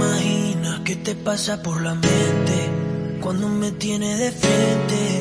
imaginas qué te pasa por la mente cuando me tienes de frente.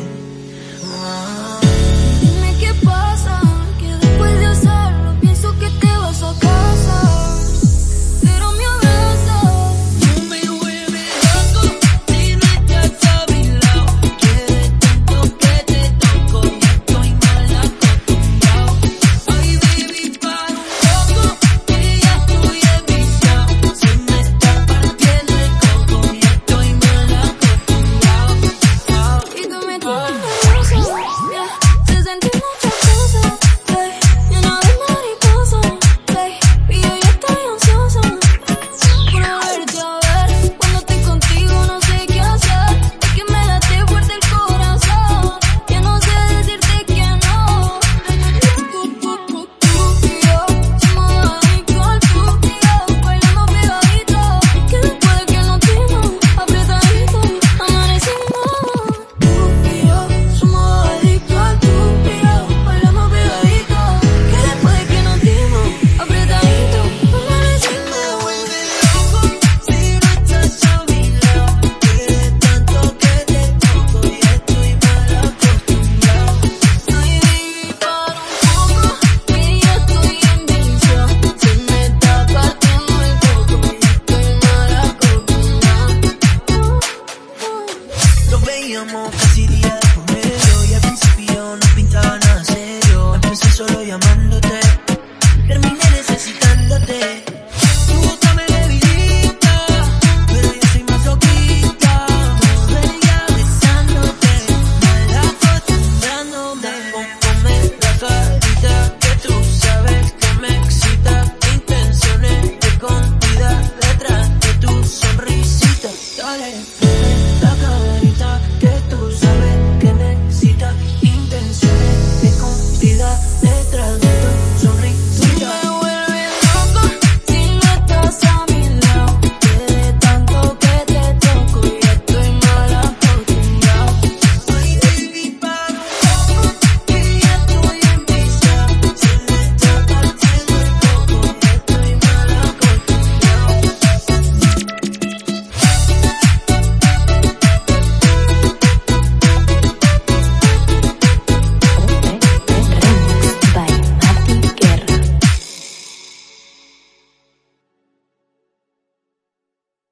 casi día de comer. Yo y al principio no pintaba nada serio. Empecé solo llamando.